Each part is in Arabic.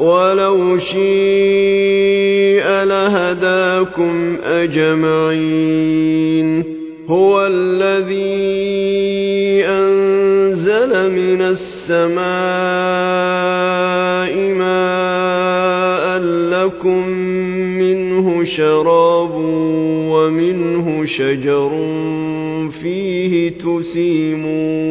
ولو شيء لهداكم أجمعين. هو الذي أنزل من السماء ماء لكم منه شراب ومنه شجر فيه تسيمون.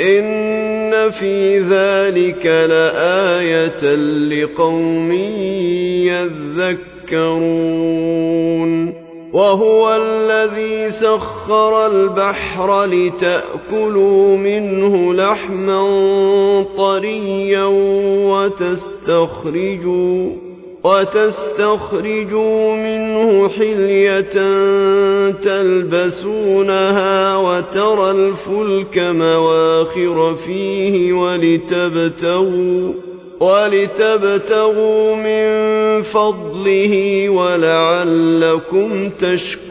إن في ذلك لآية لقوم يذكرون وهو الذي سخر البحر لتأكلوا منه لحما طريا وتستخرجوا وتستخرجوا منه حلية تلبسونها وترى الفلك مواخر فيه ولتبتغوا ولتبتغوا من فضله ولعلكم تشكرون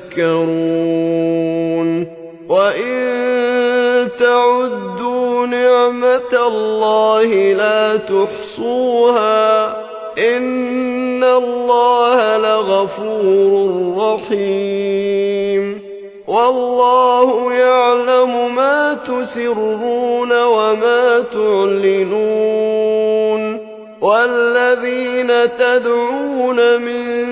وإن تعدوا نعمة الله لا تحصوها إن الله لغفور رحيم والله يعلم ما تسرون وما تعلنون والذين تدعون من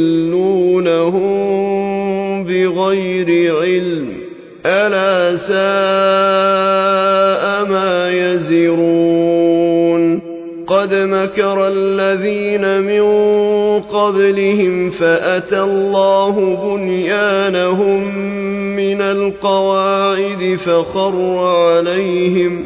بغير علم ألا ساء ما يزرون قد مكر الذين من قبلهم فأتى الله بنيانهم من القواعد فخر عليهم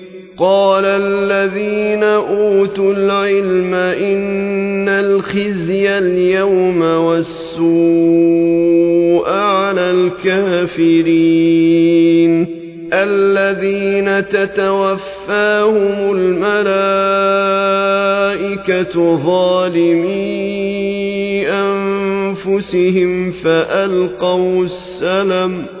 قال الذين أوتوا العلم إن الخزي اليوم والسوء على الكافرين الذين تتوفاهم الملائكة ظالمي أنفسهم فألقوا السلم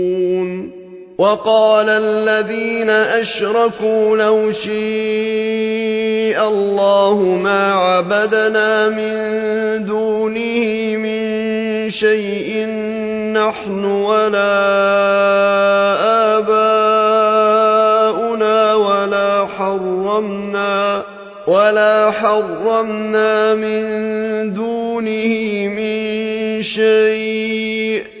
وقال الذين أشركوا لو شيء الله ما عبدنا من دونه من شيء نحن ولا آباؤنا ولا حرمنا ولا حرمنا من دونه من شيء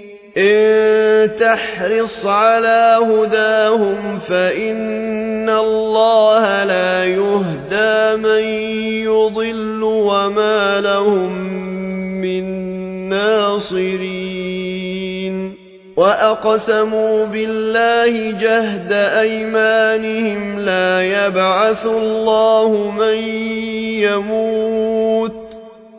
إن تحرص على هداهم فإن الله لا يهدى من يضل وما لهم من ناصرين. وأقسموا بالله جهد أيمانهم لا يبعث الله من يموت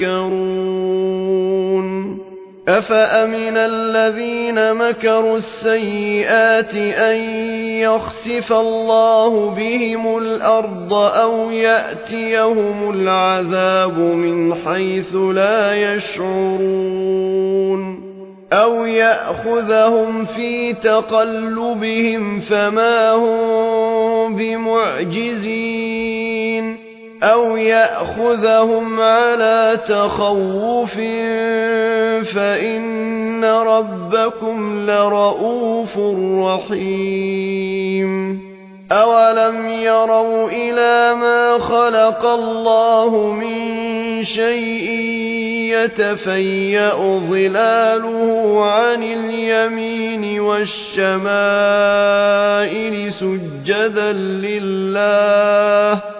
يذكرون. أفأمن الذين مكروا السيئات أن يخسف الله بهم الأرض أو يأتيهم العذاب من حيث لا يشعرون؟ أو يأخذهم في تقلبهم فما هم بمعجزين؟ أو يأخذهم على تخوف فإن ربكم لرءوف رحيم أولم يروا إلى ما خلق الله من شيء يتفيأ ظلاله عن اليمين والشمائل سجدا لله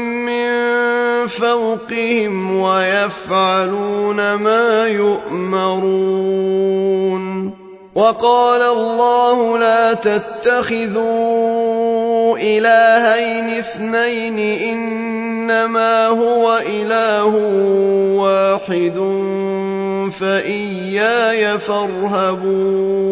فوقهم ويفعلون ما يؤمرون. وقال الله لا تتخذوا إلهين اثنين إنما هو إله واحد فإياي فارهبون.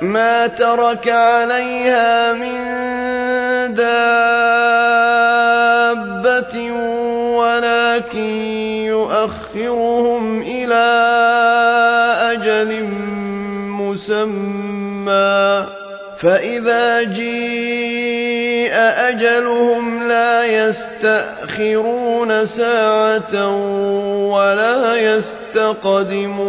ما ترك عليها من دابة ولكن يؤخرهم إلى أجل مسمى. فإذا جيء أجلهم لا يستأخرون ساعة ولا يستقدمون.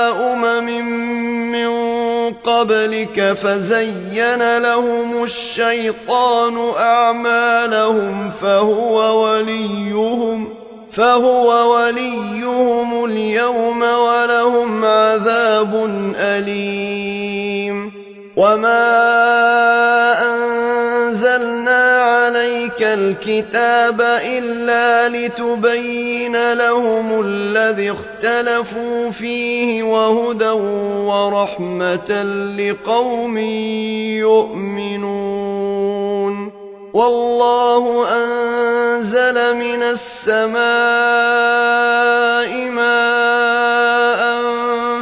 قبلك فزين لهم الشيطان أعمالهم فهو وليهم فهو وليهم اليوم ولهم عذاب أليم. وما أنزلنا عليك الكتاب إلا لتبين لهم الذي اختلفوا فيه وهدى ورحمة لقوم يؤمنون والله أنزل من السماء ماء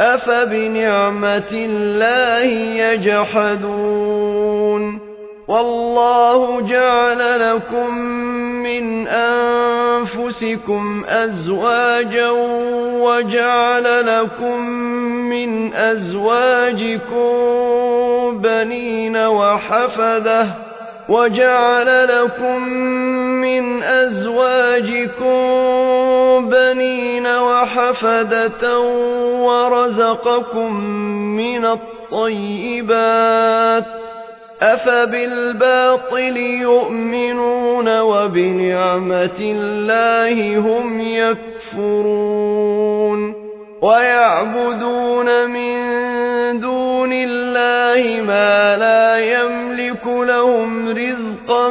أفبنعمة الله يجحدون؟ والله جعل لكم من أنفسكم أزواجا وجعل لكم من أزواجكم بنين وحفدة وجعل لكم من أزواجكم بنين وحفدة ورزقكم من الطيبات أفبالباطل يؤمنون وبنعمة الله هم يكفرون ويعبدون من دون الله ما لا يملك لهم رزقا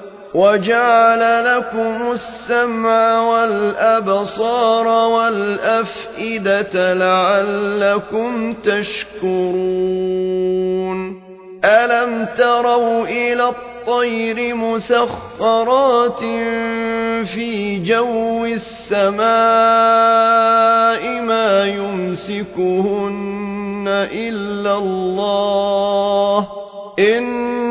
وجعل لكم السمع والأبصار والأفئدة لعلكم تشكرون. ألم تروا إلى الطير مسخرات في جو السماء ما يمسكهن إلا الله؟ إن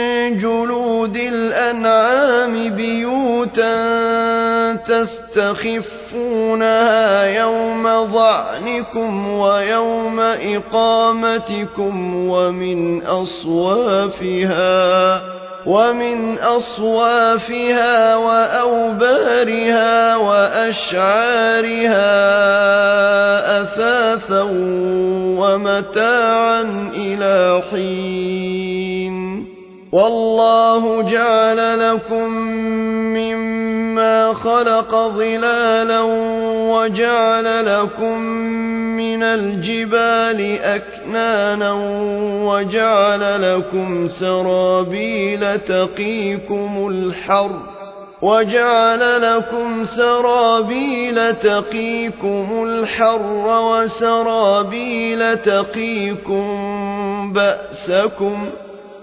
جلود الأنعام بيوتا تستخفونها يوم ظعنكم ويوم إقامتكم ومن أصوافها ومن أصوافها وأوبارها وأشعارها أثاثا ومتاعا إلى حين والله جعل لكم مما خلق ظلالا وجعل لكم من الجبال أكنانا وجعل لكم سرابيل تقيكم الحر وجعل لكم سرابيل تقيكم الحر وسرابيل تقيكم بأسكم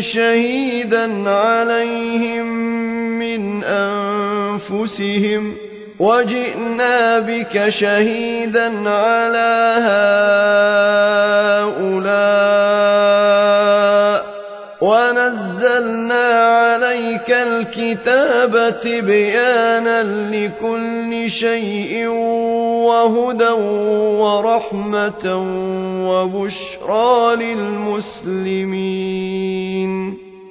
شهيدا عليهم من أنفسهم وجئنا بك شهيدا على هؤلاء ونزلنا عليك الكتاب تبيانا لكل شيء وهدى ورحمة وبشرى للمسلمين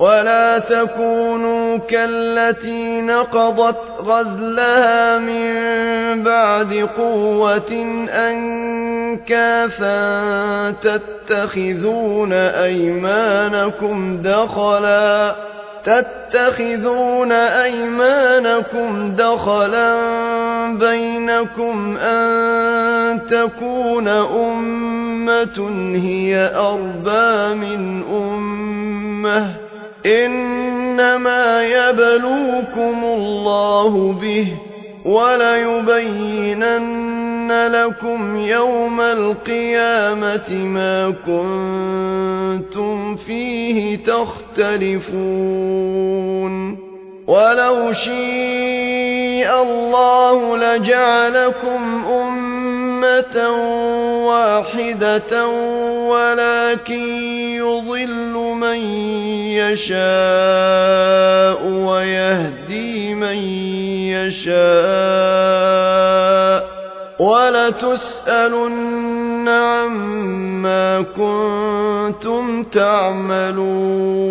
ولا تكونوا كالتي نقضت غزلها من بعد قوة أنكافا تتخذون أيمانكم دخلا تتخذون أيمانكم دخلا بينكم أن تكون أمة هي أربى من أمة إنما يبلوكم الله به وليبينن لكم يوم القيامة ما كنتم فيه تختلفون. ولو شيء الله لجعلكم أمة واحدة ولكن يضل من يشاء ويهدي من يشاء ولتسألن عما كنتم تعملون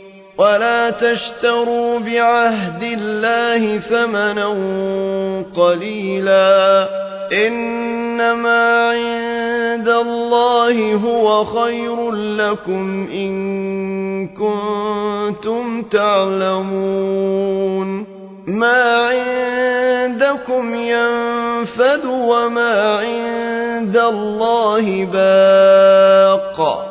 ولا تشتروا بعهد الله ثمنا قليلا إنما عند الله هو خير لكم إن كنتم تعلمون ما عندكم ينفد وما عند الله باق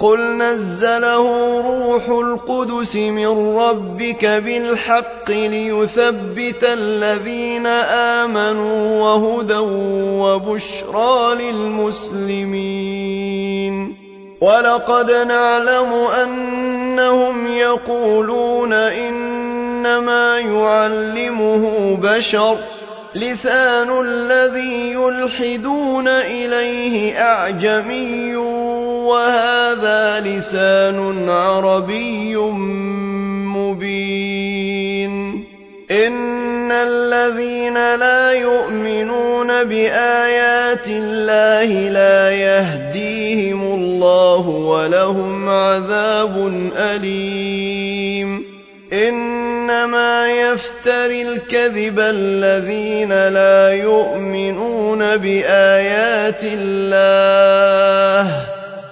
قل نزله روح القدس من ربك بالحق ليثبت الذين آمنوا وهدى وبشرى للمسلمين ولقد نعلم أنهم يقولون إن إنما يعلمه بشر لسان الذي يلحدون إليه أعجمي وهذا لسان عربي مبين. إن الذين لا يؤمنون بآيات الله لا يهديهم الله ولهم عذاب أليم. إنما يفتري الكذب الذين لا يؤمنون بآيات الله.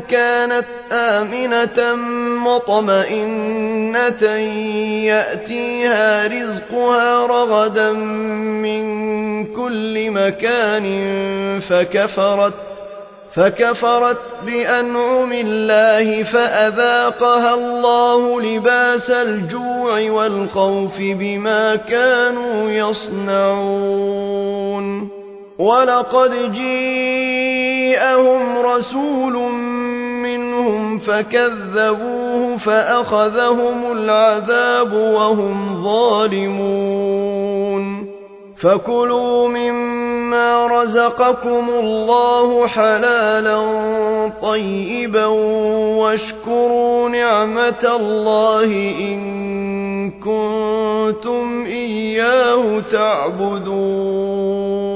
كانت آمنة مطمئنة يأتيها رزقها رغدا من كل مكان فكفرت فكفرت بأنعم الله فأذاقها الله لباس الجوع والخوف بما كانوا يصنعون ولقد جيءهم رسول منهم فكذبوه فأخذهم العذاب وهم ظالمون. فكلوا مما رزقكم الله حلالا طيبا واشكروا نعمة الله إن كنتم إياه تعبدون.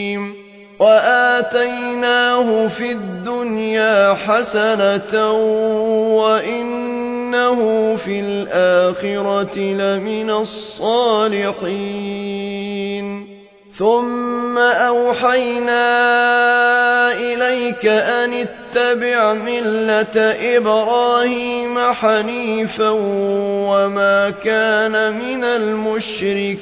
وآتيناه في الدنيا حسنة وإنه في الآخرة لمن الصالحين. ثم أوحينا إليك أن اتبع ملة إبراهيم حنيفا وما كان من المشركين.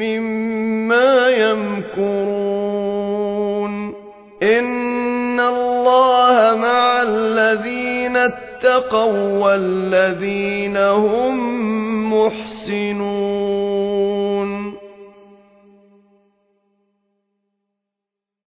مما يمكرون. إن الله مع الذين اتقوا والذين هم محسنون.